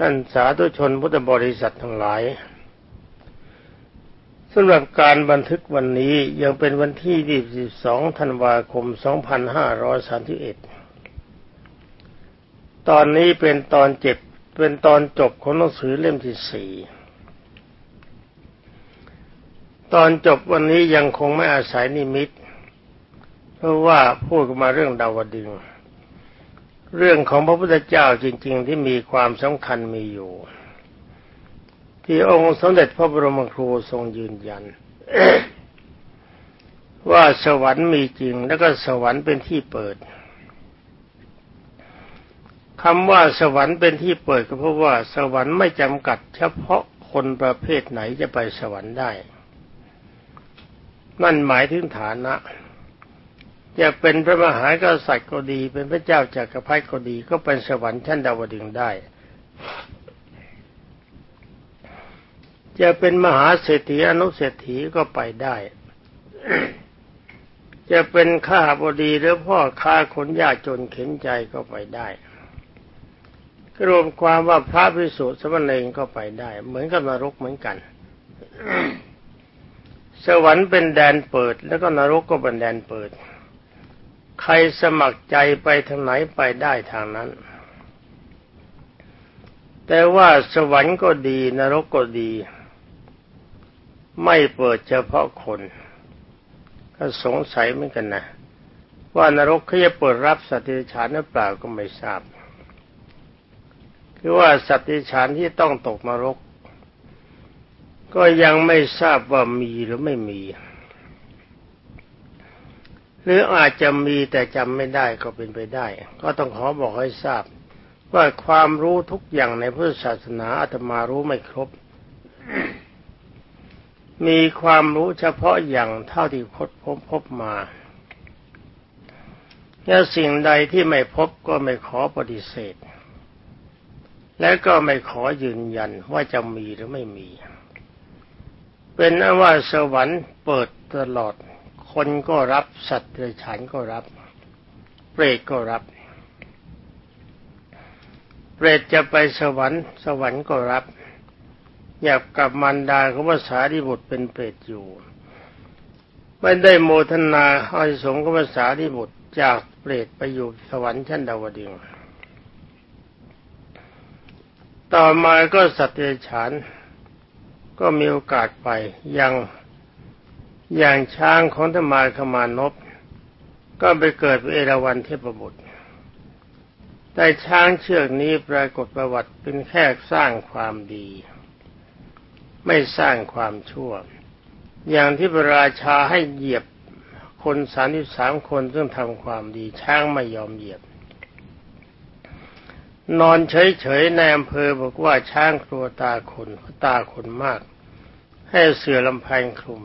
ท่านสาธุชนพุทธบริษัททั้งหลายสำหรับการบันทึกวันนี้ยังเป็นวันที่ 22 ธันวาคม 2531 ตอนนี้เป็นตอนเจ็บเป็นตอนจบของหนังสือเล่มที่สี่ตอนจบวันนี้ยังคงไม่อาศัยนิมิต เพราะว่าพูดมาเรื่องดาวดึง เรื่องของพระพุทธเจ้าจริง ๆ ที่มีความสำคัญมีอยู่ ที่องค์สมเด็จพระบรมครูทรงยืนยัน ว่าสวรรค์มีจริง แล้วก็สวรรค์เป็นที่เปิดคำว่าสวรรค์เป็นที่เปิดก็เพราะว่า สวรรค์ไม่จำกัด เฉพาะคนประเภทไหนจะไปสวรรค์ได้ นั่นหมายถึงฐานะ จะเป็นพระมหากษัตริย์ก็ดี เป็นพระเจ้าจากักรพรรดิก็ดี ก็เป็นสวรรค์ชั้นดาวดึงได้ จะเป็นมหาเศรษฐีอนุเศรษฐีก็ไปได้ จะเป็นข้าบดีหรือพ่อค้าคนยากจนเข็นใจก็ไปได้รวมความว่าพระพิสุสมณเณรก็ไปได้ เหมือนกับนรกเหมือนกัน สวรรค์เป็นแดนเปิด แล้วก็นรกก็เป็นแดนเปิด ใครสมัครใจไปทางไหนไปได้ทางนั้น แต่ว่าสวรรค์ก็ดี นรกก็ดี ไม่เปิดเฉพาะคน ก็สงสัยเหมือนกันนะ ว่านรกเขาจะเปิดรับสัตว์ดิฉานหรือเปล่าก็ไม่ทราบ คือว่าสัตว์ดิฉานที่ต้องตกนรก ก็ยังไม่ทราบว่ามีหรือไม่มี หรืออาจจะมีแต่จำไม่ได้ก็เป็นไปได้ ก็ต้องขอบอกให้ทราบ ว่าความรู้ทุกอย่างในพุทธศาสนาอาตมารู้ไม่ครบ มีความรู้เฉพาะอย่างเท่าที่พบพบพบมาและสิ่งใดที่ไม่พบก็ไม่ขอปฏิเสธ และก็ไม่ขอยืนยันว่าจะมีหรือไม่มี เป็นนว่าสวรรค์เปิดตลอด คนก็รับสัตว์เดรัจฉานก็รับ เปรตก็รับ เปรตจะไปสวรรค์ สวรรค์ก็รับ อยากกับมันดาของภาษาดิบุตรเป็นเปรตอยู่ ไม่ได้โมทนาอาสงส์ของภาษาดิบุตรจากเปรตไปอยู่สวรรค์ชั้นดาวดึงต่อมาก็สัตว์เดรัจฉานก็มีโอกาสไปย่าง อย่างช้างของธรรมาขมานพก็ไปเกิดเป็นเอราวัณเทพบุตรแต่ช้างเชือกนี้ปรากฏประวัติเป็นแค่สร้างความดี ไม่สร้างความชั่ว อย่างที่พระราชาให้เหยียบคนสามสิบสามคนซึ่งทำความดี ช้างไม่ยอมเหยียบ นอนเฉยๆในอำเภอบอกว่าช้างกลัวตาคนตาคนมาก ให้เสือลำแพงคลุม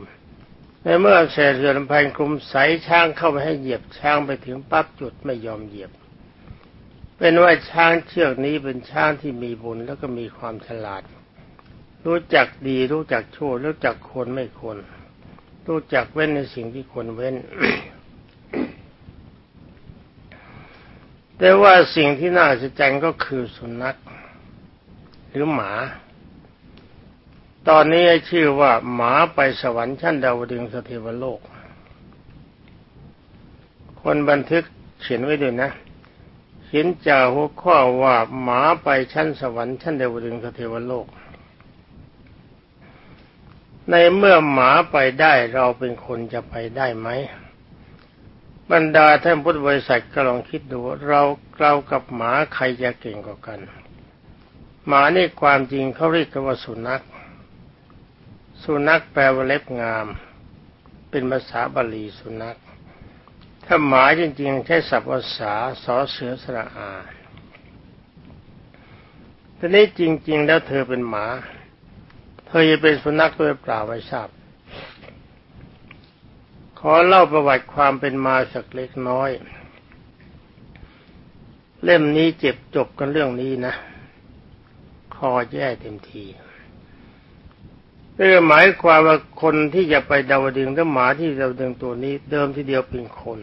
ในเมื่อเสือลำแพงคลุมใส่ช้างเข้าไปให้เหยียบช้างไปถึงปั๊บจุดไม่ยอมเหยียบ เป็นว่าช้างเชือกนี้เป็นช้างที่มีบุญแล้วก็มีความฉลาด รู้จักดีรู้จักชั่วรู้จักควรไม่ควรรู้จักเว้นในสิ่งที่ควรเว้น แต่ว่าสิ่งที่น่าสะใจก็คือสุนัขหรือหมา ตอนนี้ชื่อว่า หมาไปสวรรค์ชั้นดาวดึงสเทวโลก คนบันทึกเขียนไว้ด้วยนะเขียนจ่าหัวข้อว่าหมาไปชั้นสวรรค์ชั้นดาวดึงสเทวโลก ในเมื่อหมาไปได้เราเป็นคนจะไปได้ไหมบรรดาท่านพุทธบริษัทก็ลองคิดดู เราเรากับหมาใครจะเก่งกว่ากัน หมานี่ความจริงเขาเรียกว่าสุนัข สุนัขแปลว่าเล็บงาม เป็นภาษาบาลีสุนัข ถ้าหมาจริงๆ ใช้ศัพท์ภาษาสอเสือสระอาทีนี้จริง ๆ แล้วเธอเป็นหมา เธอจะเป็นสุนัขตัวเปล่าไม่ทราบ ขอเล่าประวัติความเป็นมาสักเล็กน้อย เล่มนี้เจ็บจบกันเรื่องนี้นะ คอแย่เต็มที เรื่องหมายความว่าคนที่จะไปดาวดึงถ้าหมาที่ดาวดึงตัวนี้เดิมทีเดียวเป็นคน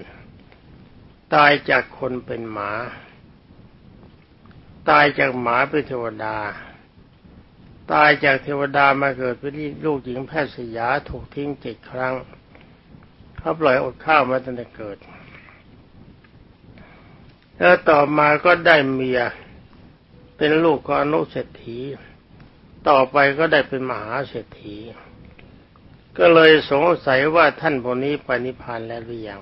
ตายจากคนเป็นหมา ตายจากหมาเป็นเทวดา ตายจากเทวดามาเกิดเป็นลูกหญิงแพทย์สยาถูกทิ้งเจ็ดครั้งเขาปล่อยอดข้าวมาตั้งแต่เกิด แล้วต่อมาก็ได้เมียเป็นลูกของอนุเศรษฐี ต่อไปก็ได้เป็นมหาเศรษฐี ก็เลยสงสัยว่าท่านพวกนี้ไปนิพพานแล้วหรือยัง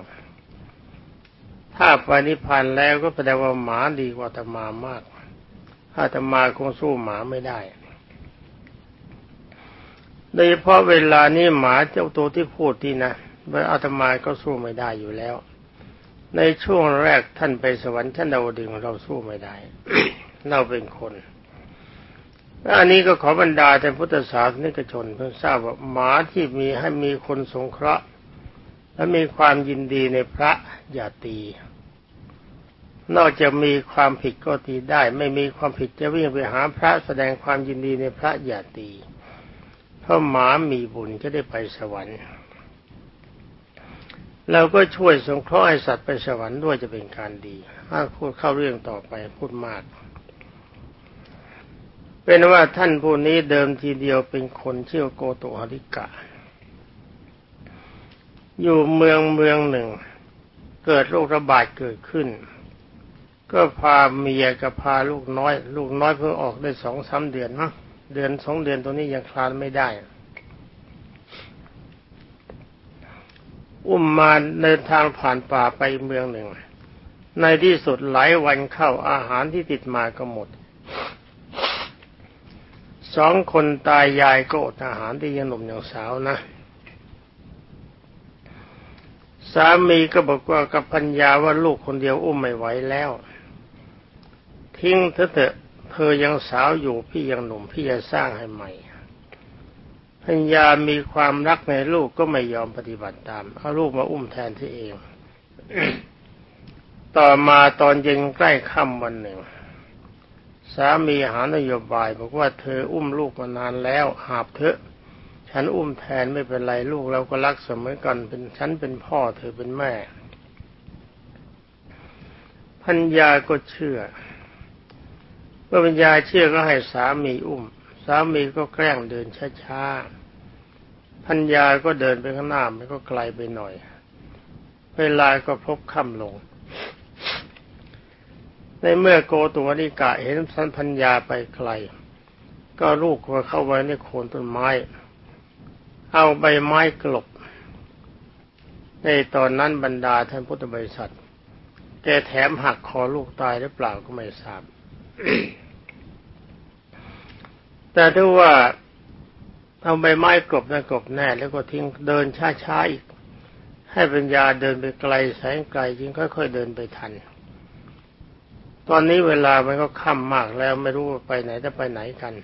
ถ้าไปนิพพานแล้วก็แสดงว่าหมาดีกว่าธรรมามากอาตมาคงสู้หมาไม่ได้โดยเฉพาะเวลานี้หมาเจ้าตัวที่พูดที่นะว่าอาตมาก็สู้ไม่ได้อยู่แล้ว ในช่วงแรกท่านไปสวรรค์ท่านดาวดึงเราสู้ไม่ได้ เราเป็นคน อันนี้ก็ขอบรรดาแต่พุทธศาสนิกชนเพิ่งทราบว่าหมาที่มีให้มีคนสงเคราะห์ และมีความยินดีในพระอย่าตี นอกจากมีความผิดก็ตีได้ ไม่มีความผิดจะวิ่งไปหาพระแสดงความยินดีในพระอย่าตี เพราะหมามีบุญจะได้ไปสวรรค์เราก็ช่วยสงเคราะห์ให้สัตว์ไปสวรรค์ด้วยจะเป็นการดีถ้าพูดเข้าเรื่องต่อไปพูดมาก เป็นว่าท่านผู้นี้เดิมทีเดียวเป็นคนเชื่อโกโตหริกาอยู่เมืองเมืองหนึ่ง เกิดโรคระบาดเกิดขึ้น ก็พาเมียกับพาลูกน้อย ลูกน้อยเพิ่งออกได้สองสาเดือนนะเดือนสองเดือนตัวนี้ยังคลานไม่ได้ อุ้มมาเดินทางผ่านป่าไปเมืองหนึ่ง ในที่สุดหลายวันเข้าอาหารที่ติดมาก็หมด สองคนตายยายก็อดอาหารที่ยังหนุ่มยังสาวนะ สามีก็บอกว่ากับพัญญาว่าลูกคนเดียวอุ้มไม่ไหวแล้ว ทิ้งเธอเถอะเธอยังสาวอยู่พี่ยังหนุ่มพี่จะสร้างให้ใหม่พัญญามีความรักในลูกก็ไม่ยอมปฏิบัติตามเอาลูกมาอุ้มแทนที่เอง ต่อมาตอนเย็นใกล้ค่ำวันหนึ่ง สามีหานโยบายบอกว่าเธออุ้มลูกมานานแล้วหาบเถอะ ฉันอุ้มแทนไม่เป็นไรลูกเราก็รักเสมอกันเป็นฉันเป็นพ่อเธอเป็นแม่พัญญาก็เชื่อเมื่อปัญญาเชื่อก็ให้สามีอุ้ม สามีก็แกล้งเดินช้าๆพัญญาก็เดินไปข้างหน้ามันก็ไกลไปหน่อย เวลาก็พบค่ำลง ในเมื่อโกตุวนิกะเห็นสันพัญญาไปไกล ก็ลูกมาเข้าไว้ในโคนต้นไม้ เอาใบไม้กลบ ในตอนนั้นบรรดาท่านพุทธบริษัท แกแถมหักคอลูกตายหรือเปล่าก็ไม่ทราบ แต่ถ้าว่าเอาใบไม้กลบนะกบแน่ แล้วก็ทิ้งเดินช้าๆอีก ให้ปัญญาเดินไปไกลแสงไกลจึงค่อย ๆ เดินไปทัน ตอนนี้เวลามันก็ค่ำมากแล้วไม่รู้ไปไหนจะไปไหนกัน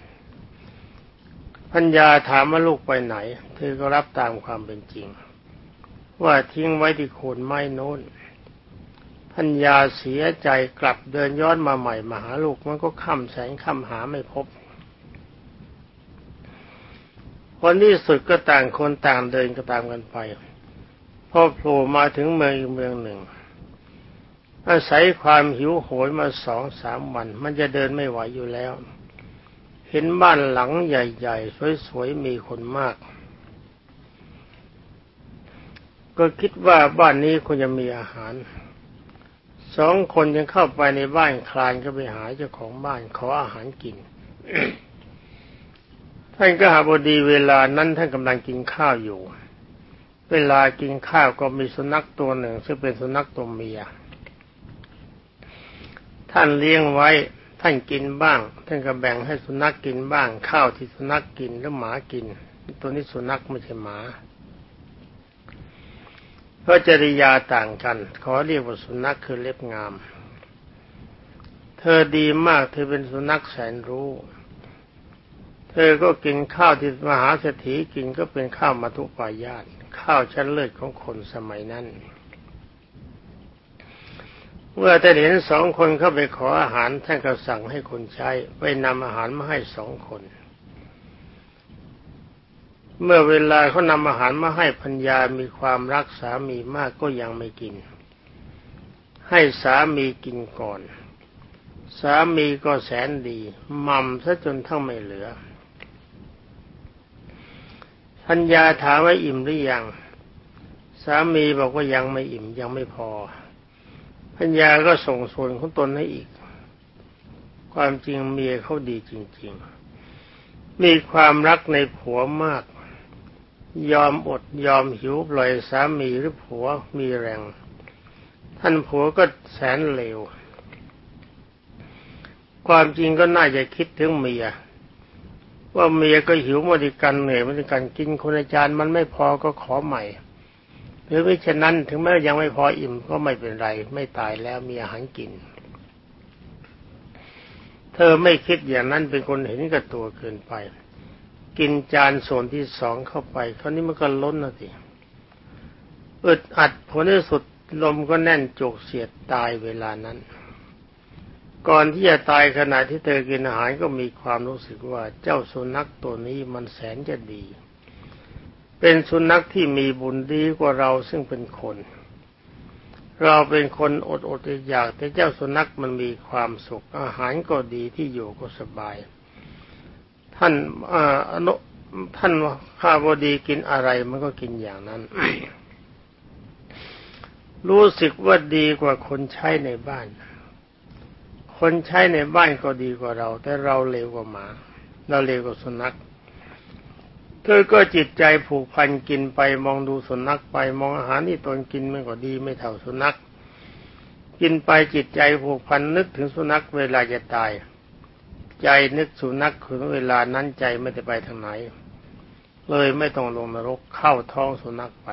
พัญญาถามว่าลูกไปไหน เธอก็รับตามความเป็นจริง ว่าทิ้งไว้ที่โคนไม้โน้นพัญญาเสียใจกลับเดินย้อนมาใหม่มาหาลูกมันก็ค่ำแสงค่ำหาไม่พบคนที่สุดก็ต่างคนต่างเดินก็ตามกันไปพอโผล่มาถึงเมืองอีกเมืองหนึ่ง อาศัยความหิวโหยมาสองสามวัน มันจะเดินไม่ไหวอยู่แล้ว เห็นบ้านหลังใหญ่ๆ สวยๆ มีคนมาก ก็คิดว่าบ้านนี้คงจะมีอาหาร สองคนยังเข้าไปในบ้านคลานก็ไปหาเจ้าของบ้านขออาหารกินท่านก็หาบดีเวลานั้นท่านกำลังกินข้าวอยู่ เวลากินข้าวก็มีสุนัขตัวหนึ่ง ซึ่งเป็นสุนัขตัวเมีย ท่านเลี้ยงไว้ ท่านกินบ้าง ท่านก็แบ่งให้สุนัขกกินบ้าง ข้าวที่สุนัขกกินแล้วหมากิน ตัวนี้สุนัขไม่ใช่หมาเพราะจริยาต่างกัน ขอเรียกว่าสุนัขคือเล็บงาม เธอดีมากเธอเป็นสุนัขแสนรู้ เธอก็กินข้าวที่มหาเศรษฐีกินก็เป็นข้าวมาทุปายาตข้าวชั้นเลิศของคนสมัยนั้น เมื่อท่านเห็นสองคนเข้าไปขออาหารท่านก็สั่งให้คนใช้ไปนำอาหารมาให้สองคน เมื่อเวลาเขานำอาหารมาให้พัญญามีความรักสามีมากก็ยังไม่กิน ให้สามีกินก่อน สามีก็แสนดีมั่มซะจนทั้งไม่เหลือพัญญาถามว่าอิ่มหรือยัง สามีบอกว่ายังไม่อิ่มยังไม่พอ พัญญาก็ส่งส่วนของตนให้อีก ความจริงเมียเขาดีจริง ๆ มีความรักในผัวมาก ยอมอดยอมหิวปล่อยสามีหรือผัวมีแรง ท่านผัวก็แสนเลว ความจริงก็น่าจะคิดถึงเมียว่าเมียก็หิวมาดิกันเหนื่อยมาดิกันกินคนอาจารย์มันไม่พอก็ขอใหม่ หรือไม่เช่นนั้นถึงแม้ยังไม่พออิ่มก็ไม่เป็นไร ไม่ตายแล้วมีอาหารกิน เธอไม่คิดอย่างนั้นเป็นคนเห็นกับตัวเกินไป กินจานส่วนที่สองเข้าไปคราวนี้มันก็ล้นนะสิอึดอัดผลที่สุดลมก็แน่นจุกเสียดตายเวลานั้น ก่อนที่จะตายขณะที่เธอกินอาหารก็มีความรู้สึกว่าเจ้าสุนัขตัวนี้มันแสนจะดี เป็นสุนัขที่มีบุญดีกว่าเราซึ่งเป็นคน เราเป็นคนอดอดอยากแต่เจ้าสุนัขมันมีความสุข อาหารก็ดีที่อยู่ก็สบาย ท่านอนุท่านข้าบดีกินอะไรมันก็กินอย่างนั้น รู้สึกว่าดีกว่าคนใช้ในบ้าน คนใช้ในบ้านก็ดีกว่าเรา แต่เราเลวกว่าหมา เราเลวกว่าสุนัข เธอก็จิตใจผูกพันกินไปมองดูสุนัขไปมองอาหารที่ตนกินมันก็ดีไม่เท่าสุนัข กินไปจิตใจผูกพันนึกถึงสุนัขเวลาจะตาย ใจนึกสุนัขคือเวลานั้นใจไม่ได้ไปทางไหน เลยไม่ต้องลงนรกเข้าท้องสุนัขไป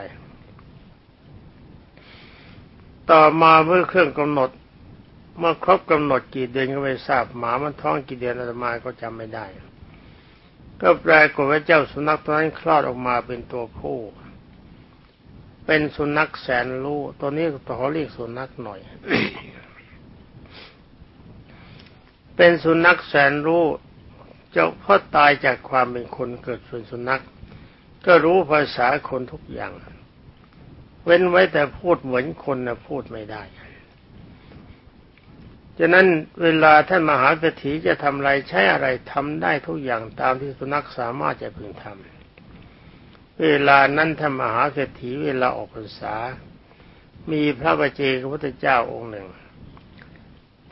ต่อมาเมื่อเครื่องกำหนด เมื่อครบกำหนดกี่เดือนก็ไม่ทราบหมามันท้องกี่เดือนอาตมาก็จำไม่ได้ ก็แปลกว่าเจ้าสุนัขตัวนั้นคลอดออกมาเป็นตัวผู้ เป็นสุนัขแสนรู้ตัวนี้ขอเรียกสุนัขหน่อย เป็นสุนัขแสนรู้เจ้าพ่อตายจากความเป็นคนเกิดส่วนสุนัข ก็รู้ภาษาคนทุกอย่าง เว้นไว้แต่พูดเหมือนคนนะพูดไม่ได้ ฉะนั้นเวลาท่านมหาเศรษฐีจะทำอะไรใช้อะไรทำได้ทุกอย่างตามที่สุนัขสามารถจะพึงทำเวลานั้นท่านมหาเศรษฐีเวลาออกพรรษา มีพระบาเจกพระพุทธเจ้าองค์หนึ่ง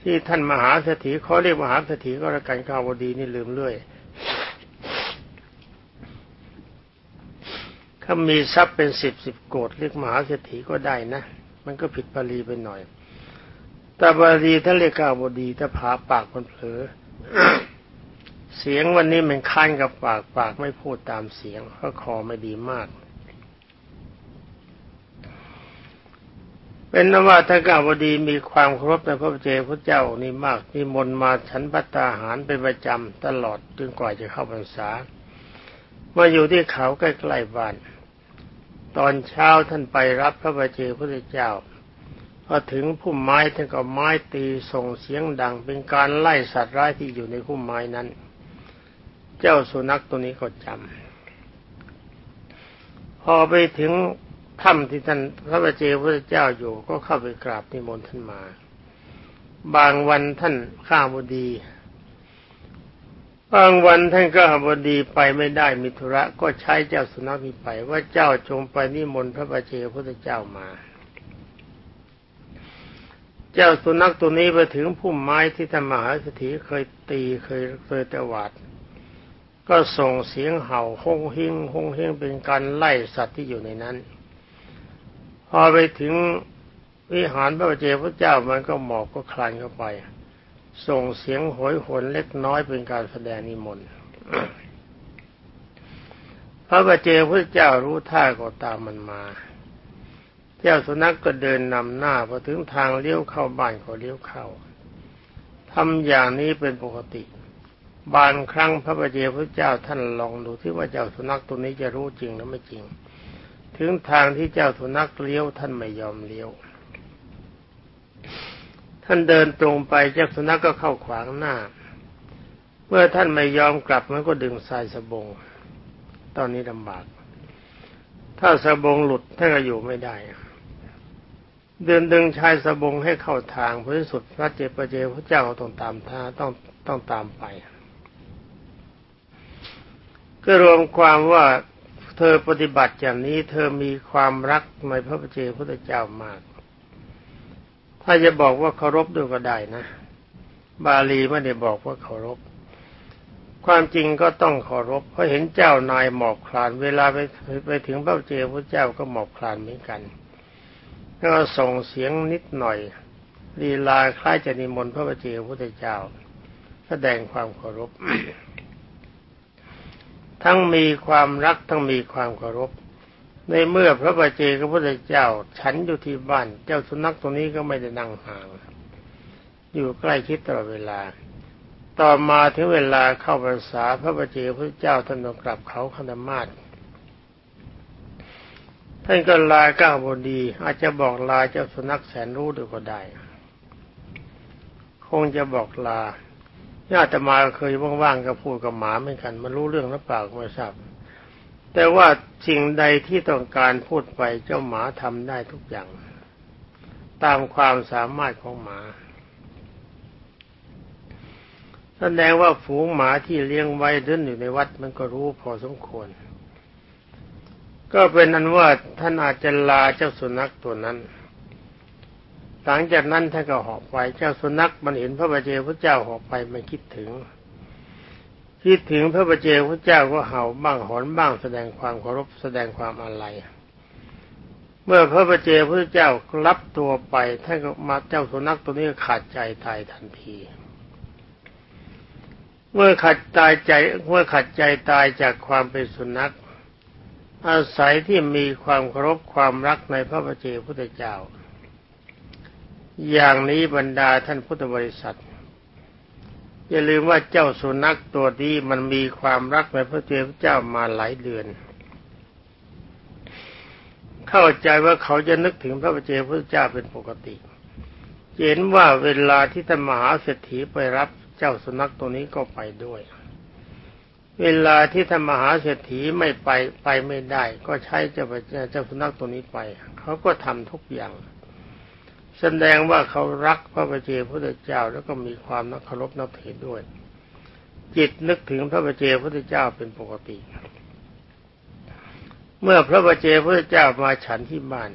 ที่ท่านมหาเศรษฐีเขาเรียกมหาเศรษฐีก็ระกันข้าวดีนี่ลืมเรื่อยถ้ามีทรัพย์เป็นสิบสิบโกดเรียกมหาเศรษฐีก็ได้นะ มันก็ผิดปรีไปหน่อย ต่บาลีท่านเรียกกาบดีถ้าผาปากมันเผลอเสียงวันนี้มันคันกับปากปากไม่พูดตามเสียงเพราะคอไม่ดีมาก เป็นนว่าถ้ากาบดีมีความเคารพในพระเจ้าพระเจ้านี่มากมีมนมาฉันพัตตาหารเป็นประจำตลอดจนกว่าจะเข้าพรรษามาอยู่ที่เขาใกล้ๆบ้าน ตอนเช้าท่านไปรับพระบาเจพระเจ้า พอถึงพุ่มไม้ท่านก็ไม้ตีส่งเสียงดัง เป็นการไล่สัตว์ร้ายที่อยู่ในพุ่มไม้นั้น เจ้าสุนัขตัวนี้ก็จำพอไปถึงถ้ำที่ท่านพระบาเจพระเจ้าอยู่ ก็เข้าไปกราบนิมนต์ท่านมา บางวันท่านข้าบดีบางวันท่านก็บดีไปไม่ได้มิธุระก็ใช้เจ้าสุนัขนี้ไปว่าเจ้าจงไปนิมนต์พระบาเจพระเจ้ามา เจ้าสุนัขตัวนี้ไปถึงพุ่มไม้ที่ธรรมหาสถีเคยตีเคยเคยตวาดก็ส่งเสียงเห่าฮงเฮงฮงเฮงเป็นการไล่สัตว์ที่อยู่ในนั้น พอไปถึงวิหารพระเจ้าพระเจ้ามันก็หมอบก็คลานเข้าไป ส่งเสียงโหยหวนเล็กน้อยเป็นการแสดงนิมนต์พระบาเจพระเจ้ารู้ท่าก็ตามมันมา เจ้าสุนัขกก็เดินนำหน้าพอถึงทางเลี้ยวเข้าบ้านก็เลี้ยวเข้าทำอย่างนี้เป็นปกติ บางครั้งพระบาเจพระเจ้าท่านลองดูที่ว่าเจ้าสุนัขตัวนี้จะรู้จริงหรือไม่จริง ถึงทางที่เจ้าสุนัขเลี้ยวท่านไม่ยอมเลี้ยว ท่านเดินตรงไปเจ้าสุนัขกก็เข้าขวางหน้า เมื่อท่านไม่ยอมกลับมันก็ดึงสายสบง ตอนนี้ลำบาก ถ้าสบงหลุดท่านก็อยู่ไม่ได้ เดินดึงชายสบงให้เข้าทางพระสุดพระเจปเจพระเจ้าต้องตามท่าต้องต้องตามไป ก็รวมความว่าเธอปฏิบัติอย่างนี้ เธอมีความรักในพระเจ้าพระเจ้ามาก ถ้าจะบอกว่าเคารพด้วยก็ได้นะ บาลีไม่ได้บอกว่าเคารพ ความจริงก็ต้องเคารพเพราะเห็นเจ้านายหมอบคลาน เวลาไปไปถึงพระเจ้าพระเจ้าก็หมอบคลานเหมือนกัน ก็ส่งเสียงนิดหน่อยลีลาคล้ายจะนิมนต์พระบเจ้าพุทธเจ้า แสดงความเคารพ ทั้งมีความรักทั้งมีความเคารพ ในเมื่อพระบเจ้าพุทธเจ้า ฉันอยู่ที่บ้าน เจ้าสุนัขตัวนี้ก็ไม่ได้นั่งห่าง อยู่ใกล้ชิดตลอดเวลา ต่อมาถึงเวลาเข้าพรรษาพระบเจ้าพุทธเจ้าท่านต้องกลับเขาคณมาศ ท่านก็ลาก้าวบดี อาจจะบอกลาเจ้าสุนัขแสนรู้ด้วยก็ได้ คงจะบอกลาญาติมาเคยว่างๆก็พูดกับหมาเหมือนกัน มันรู้เรื่องหรือเปล่าไม่ทราบแต่ว่าสิ่งใดที่ต้องการพูดไปเจ้าหมาทำได้ทุกอย่าง ตามความสามารถของหมา แสดงว่าฝูงหมาที่เลี้ยงไว้เดินอยู่ในวัดมันก็รู้พอสมควร ก็เป็นนั้นว่าท่านอาจจะลาเจ้าสุนัขตัวนั้น หลังจากนั้นท่านก็หอบไปเจ้าสุนัขมันเห็นพระบาเจพระเจ้าหอบไปมันคิดถึง คิดถึงพระบาเจพระเจ้าก็เห่าบ้างหอนบ้างแสดงความเคารพแสดงความอาลัยเมื่อพระบาเจพระเจ้ารับตัวไปท่านก็มาเจ้าสุนัขตัวนี้ขาดใจตายทันทีเมื่อขัดตายใจเมื่อขัดใจตายจากความเป็นสุนัข อาศัยที่มีความเคารพความรักในพระบเจ้าพุทธเจ้า อย่างนี้บรรดาท่านพุทธบริษัท อย่าลืมว่าเจ้าสุนัขตัวนี้มันมีความรักในพระเจ้าพระเจ้ามาหลายเดือน เข้าใจว่าเขาจะนึกถึงพระเจ้าพระเจ้าเป็นปกติ เห็นว่าเวลาที่ท่านมหาเศรษฐีไปรับเจ้าสุนัขตัวนี้ก็ไปด้วย เวลาที่ท่านมหาเศรษฐีไม่ไปไปไม่ได้ ก็ใช้เจ้าเจ้าสุนัขตัวนี้ไป เขาก็ทำทุกอย่าง แสดงว่าเขารักพระบเจ้าพระเจ้าแล้วก็มีความนักเคารพนับถือด้วย จิตนึกถึงพระบเจ้าพระเจ้าเป็นปกติ เมื่อพระบเจ้าพระเจ้ามาฉันที่บ้าน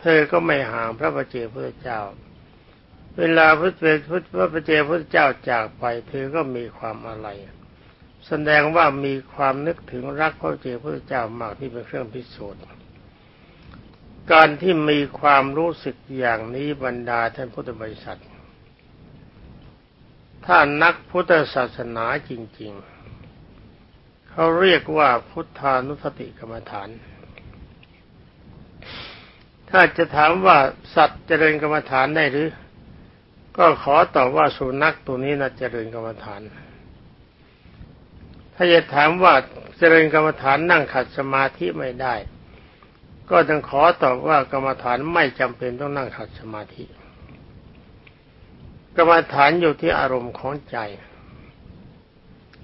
เธอก็ไม่ห่างพระบเจ้าพระเจ้าเวลาพระเจ้าพระเจ้าพระเจ้าจากไป เธอก็มีความอะไร แสดงว่ามีความนึกถึงรักพระเจ้าพระเจ้ามากที่เป็นเครื่องพิสูจน์การที่มีความรู้สึกอย่างนี้บรรดาท่านพุทธบริษัท ถ้านักพุทธศาสนาจริง ๆ เขาเรียกว่าพุทธานุสติกรรมฐาน ถ้าจะถามว่าสัตว์เจริญกรรมฐานได้หรือ ก็ขอตอบว่าสุนัขตัวนี้น่าเจริญกรรมฐาน ถ้าจะถามว่าเจริญกรรมฐานนั่งขัดสมาธิไม่ได้ ก็ต้องขอตอบว่ากรรมฐานไม่จำเป็นต้องนั่งขัดสมาธิ กรรมฐานอยู่ที่อารมณ์ของใจ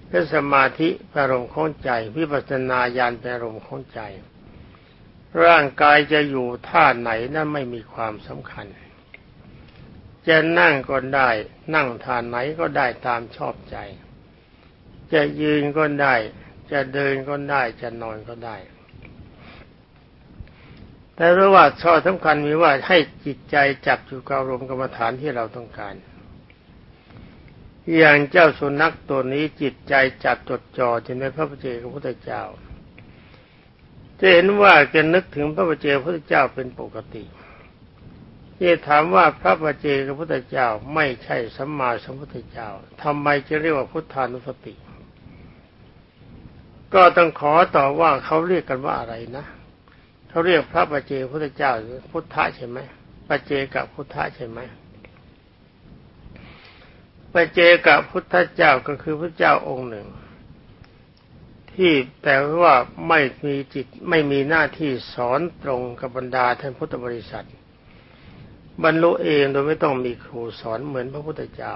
เป็นสมาธิอารมณ์ของใจ วิปัสสนาญาณเป็นอารมณ์ของใจ ร่างกายจะอยู่ท่าไหนนั้นไม่มีความสำคัญ จะนั่งก็ได้ นั่งท่าไหนก็ได้ตามชอบใจ จะยืนก็ได้ จะเดินก็ได้ จะนอนก็ได้ แต่ว่าข้อสำคัญมีว่าให้จิตใจจับอยู่กับรมกรรมฐานที่เราต้องการ อย่างเจ้าสุนัขตัวนี้จิตใจจับจดจ่อที่ในพระพุทธเจ้าพระพุทธเจ้าจะเห็นว่าจะนึกถึงพระพุทธเจ้าพระพุทธเจ้าเป็นปกติที่ถามว่าพระปเจกพระพุทธเจ้าไม่ใช่สัมมาสัมพุทธเจ้าทำไมจะเรียกว่าพุทธานุสติ ก็ต้องขอต่อว่าเขาเรียกกันว่าอะไรนะเขาเรียกพระปเจพุทธเจ้าพุทธะใช่ไหมปเจกับพุทธะใช่ไหมปเจกับพุทธเจ้าก็คือพระเจ้าองค์หนึ่ง ที่แต่ว่าไม่มีจิตไม่มีหน้าที่สอนตรงกับบรรดาท่านพุทธบริษัท บรรลุเองโดยไม่ต้องมีครูสอนเหมือนพระพุทธเจ้า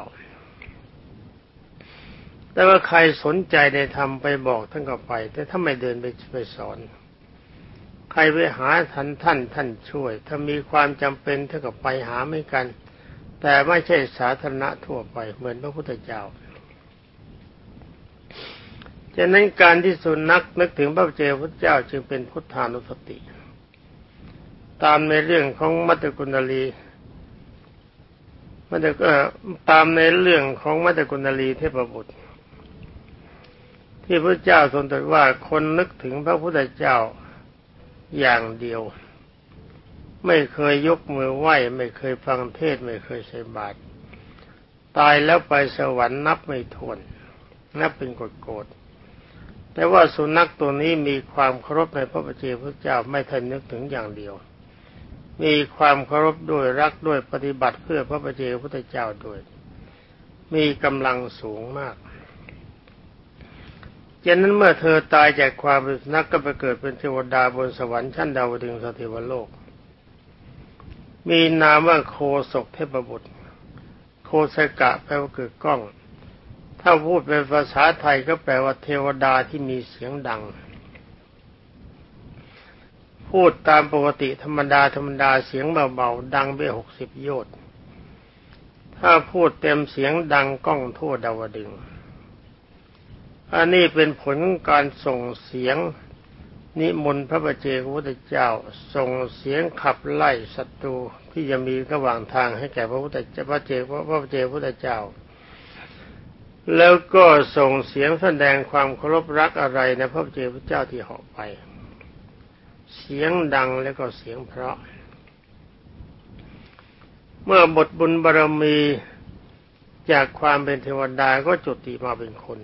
แต่ว่าใครสนใจในธรรมไปบอกท่านก็ไป แต่ถ้าไม่เดินไปไปสอน ใครไปหาท่านท่านท่านช่วย ถ้ามีความจำเป็นเท่ากับไปหาไม่กัน แต่ไม่ใช่สาธารณะทั่วไปเหมือนพระพุทธเจ้าฉะนั้นการที่สุนัขนึกถึงพระเจ้าพระเจ้าจึงเป็นพุทธานุสติ ตามในเรื่องของมัตตกุณลีมัตตก็ตามในเรื่องของมัตตกุณลีเทพบุตร ที่พระเจ้าทรงตรัสว่าคนนึกถึงพระพุทธเจ้าอย่างเดียว ไม่เคยยกมือไหว้ไม่เคยฟังเทศไม่เคยใส่บาตรตายแล้วไปสวรรค์นับไม่ถ้วนนับเป็นกฎโกรธแต่ว่าสุนัขตัวนี้มีความเคารพในพระประเจ้าพระเจ้าไม่ทันนึกถึงอย่างเดียว มีความเคารพด้วยรักด้วยปฏิบัติเพื่อพระประเจ้าพระเจ้าด้วย มีกำลังสูงมาก ฉะนั้นเมื่อเธอตายจากความเป็นนักก็ไปเกิดเป็นเทวดาบนสวรรค์ชั้นดาวดึงสถิวโลก มีนามว่าโคศกเทพบุตร โคสกะแปลว่าเกิดกล้อง ถ้าพูดเป็นภาษาไทยก็แปลว่าเทวดาที่มีเสียงดัง พูดตามปกติธรรมดาธรรมดาเสียงเบาๆดังไปหกสิบโยชน์ถ้าพูดเต็มเสียงดังก้องทั่วดาวดึง อันนี้เป็นผลของการส่งเสียง นิมนต์พระบเจกพุทธเจ้า ส่งเสียงขับไล่ศัตรูที่จะมีระหว่างทางให้แก่พระพุทธเจ้าพระเจกพระเจกพุทธเจ้า แล้วก็ส่งเสียงแสดงความเคารพรักอะไรในพระเจกพระเจ้าที่เหาะไป เสียงดังแล้วก็เสียงเพราะ เมื่อบทบุญบารมีจากความเป็นเทวดาก็จุติมาเป็นคน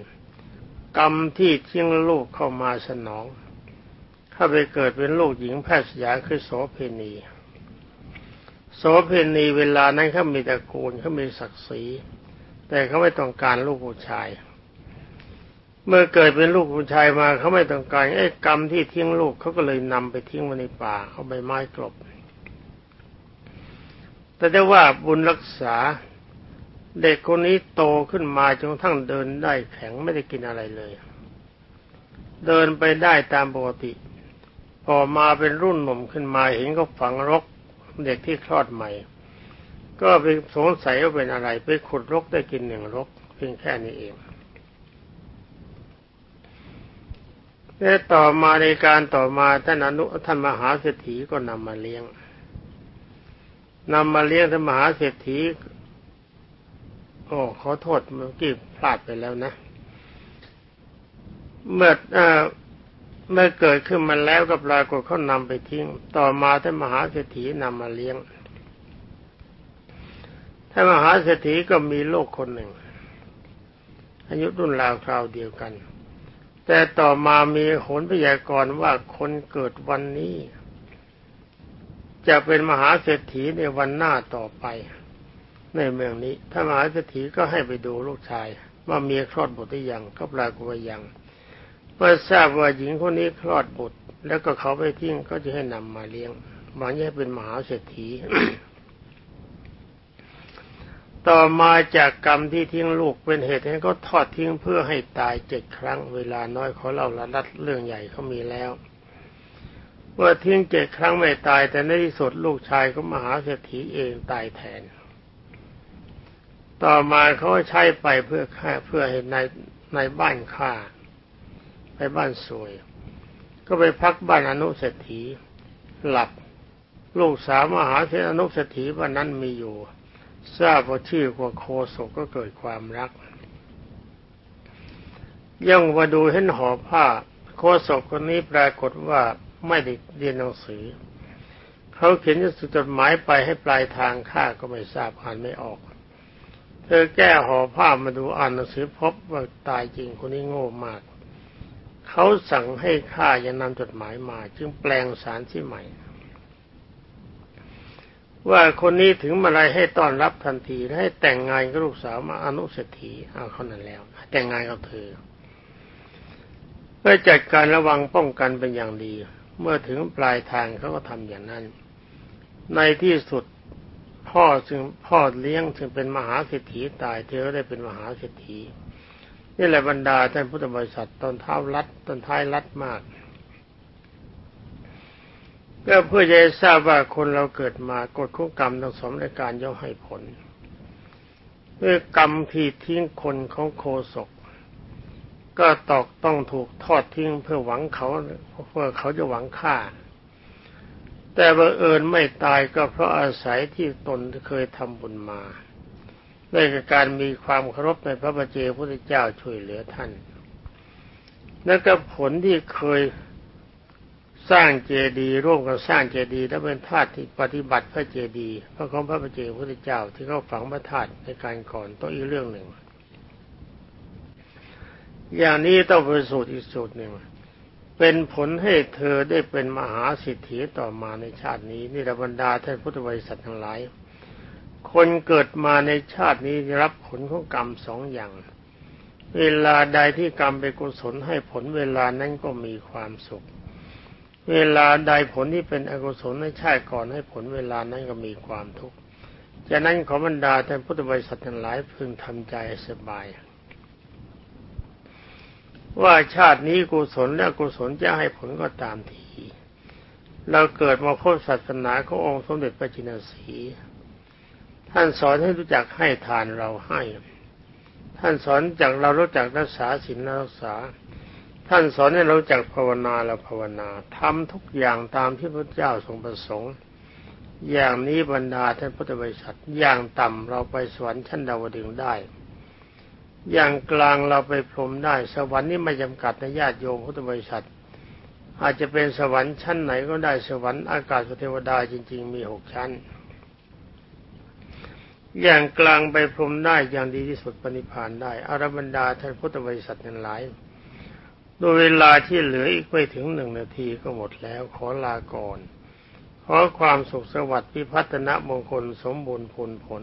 กรรมที่เที่ยงลูกเข้ามาสนองถ้าไปเกิดเป็นลูกหญิงแพทย์สยาคือโสเพณีโสเพณีเวลานั้นเขามีตระกูลเขามีศักดิ์ศรี แต่เขาไม่ต้องการลูกผู้ชาย เมื่อเกิดเป็นลูกผู้ชายมาเขาไม่ต้องการไอ้กรรมที่ทิ้งลูกเขาก็เลยนำไปทิ้งไว้ในป่าเอาใบไม้กลบ แต่ได้ว่าบุญรักษา เด็กคนนี้โตขึ้นมาจนทั้งเดินได้แข็งไม่ได้กินอะไรเลย เดินไปได้ตามปกติ พอมาเป็นรุ่นหนุ่มขึ้นมาเห็นเขาฝังรกเด็กที่คลอดใหม่ ก็ไปสงสัยว่าเป็นอะไร ไปขุดรกได้กินหนึ่งรกเพียงแค่นี้เองและต่อมาในการต่อมาท่านอนุท่านมหาเศรษฐีก็นำมาเลี้ยงนำมาเลี้ยงท่านมหาเศรษฐี โอ้ขอโทษเมื่อกี้พลาดไปแล้วนะ เมื่อเมื่อเกิดขึ้นมาแล้วก็ปรากฏเขานำไปทิ้ง ต่อมาท่านมหาเศรษฐีนำมาเลี้ยงท่านมหาเศรษฐีก็มีโลกคนหนึ่ง อายุรุ่นราวคราวเดียวกัน แต่ต่อมามีโหนพยากรณ์ว่าคนเกิดวันนี้ จะเป็นมหาเศรษฐีในวันหน้าต่อไป ในเมืองนี้ถ้ามหาเศรษฐีก็ให้ไปดูลูกชาย ว่าเมียคลอดบุตรหรือยังก็ปรากฏว่ายังเมื่อทราบว่าหญิงคนนี้คลอดบุตร แล้วก็เขาไปทิ้งก็จะให้นำมาเลี้ยงหวังให้เป็นมหาเศรษฐี ต่อมาจากกรรมที่ทิ้งลูกเป็นเหตุให้เขาทอดทิ้งเพื่อให้ตายเจ็ดครั้ง เวลาน้อยเขาเล่าละลัดเรื่องใหญ่เขามีแล้วเมื่อทิ้งเจ็ดครั้งไม่ตายแต่ในที่สุดลูกชายก็มหาเศรษฐีเองตายแทน ต่อมาเขาใช้ไปเพื่อค่าเพื่อให้ในในบ้านค่าไปบ้านสวย ก็ไปพักบ้านอนุเศรษฐีหลับลูกสาวมหาเศรษฐอนุเศรษฐีวันนั้นมีอยู่ ทราบว่าชื่อกว่าโคศกก็เกิดความรัก ย่องมาดูเห็นห่อผ้า โคศกคนนี้ปรากฏว่าไม่ได้เรียนหนังสือ เขาเขียนจดหมายไปให้ปลายทางข้าก็ไม่ทราบอ่านไม่ออก เธอแก้ห่อผ้ามาดูอ่านหนังสือพบว่าตายจริงคนนี้โง่มาก เขาสั่งให้ข้าอย่านำจดหมายมา จึงแปลงสารที่ใหม่ ว่าคนนี้ถึงมาลัยให้ต้อนรับทันทีและให้แต่งงานกับลูกสาวมาอนุสถีเอาเขานั้นแล้ว แต่งงานกับเธอเพื่อจัดการระวังป้องกันเป็นอย่างดี เมื่อถึงปลายทางเขาก็ทำอย่างนั้น ในที่สุด พ่อจึงพ่อเลี้ยงจึงเป็นมหาเศรษฐีตายเธอก็ได้เป็นมหาเศรษฐีนี่แหละบรรดาท่านพุทธบริษัทตอนเท้ารัดตอนท้ายรัดมากก็เพื่อจะให้ทราบว่าคนเราเกิดมากฎของกรรมทั้งสองรายการย่อมให้ผลเมื่อกรรมที่ทิ้งคนของโคศก ก็ตอกต้องถูกทอดทิ้งเพื่อหวังเขาเพื่อเขาจะหวังฆ่า แต่บังเอิญไม่ตายก็เพราะอาศัยที่ตนเคยทำบุญมาด้วยการมีความเคารพในพระบัจเจพุทธเจ้าช่วยเหลือท่าน แล้วก็ผลที่เคยสร้างเจดีย์ร่วมกับสร้างเจดีย์และเป็นธาตุที่ปฏิบัติพระเจดีย์พระของพระบัจเจพุทธเจ้าที่เขาฝังพระธาตุในการก่อนต้องอีกเรื่องหนึ่ง อย่างนี้ต้องเป็นสูตรอีกสูตรหนึ่ง เป็นผลให้เธอได้เป็นมหาสิทธิต่อมาในชาตินี้นี่ระบรรดาท่านพุทธบริษัททั้งหลาย คนเกิดมาในชาตินี้รับผลของกรรมสองอย่าง เวลาใดที่กรรมเป็นกุศลให้ผลเวลานั้นก็มีความสุข เวลาใดผลที่เป็นอกุศลในชาติก่อนให้ผลเวลานั้นก็มีความทุกข์ฉะนั้นขอบรรดาท่านพุทธบริษัททั้งหลายพึงทำใจสบาย ว่าชาตินี้กุศลและกุศลจะให้ผลก็ตามที เราเกิดมาพบศาสนาขององค์สมเด็จพระจินสีท่านสอนให้รู้จักให้ทานเราให้ ท่านสอนจากเรารู้จักรักษาศีลรักษา ท่านสอนให้เราจักภาวนาเราภาวนาทำทุกอย่างตามที่พระเจ้าทรงประสงค์ อย่างนี้บรรดาท่านพุทธบริษัทอย่างต่ำเราไปสวรรค์ชั้นดาวดึงได้ อย่างกลางเราไปพรมได้ สวรรค์นี้ไม่จำกัดในญาติโยมพุทธบริษัท อาจจะเป็นสวรรค์ชั้นไหนก็ได้สวรรค์อากาศเทวดาจริง ๆ มีหกชั้น อย่างกลางไปพรมได้อย่างดีที่สุดปณิพานได้อรบรรดาท่านพุทธบริษัททั้งหลายโดยเวลาที่เหลืออีกไม่ถึงหนึ่งนาทีก็หมดแล้วขอลาก่อนขอความสุขสวัสดิ์พิพัฒนมงคลสมบูรณ์ผลผล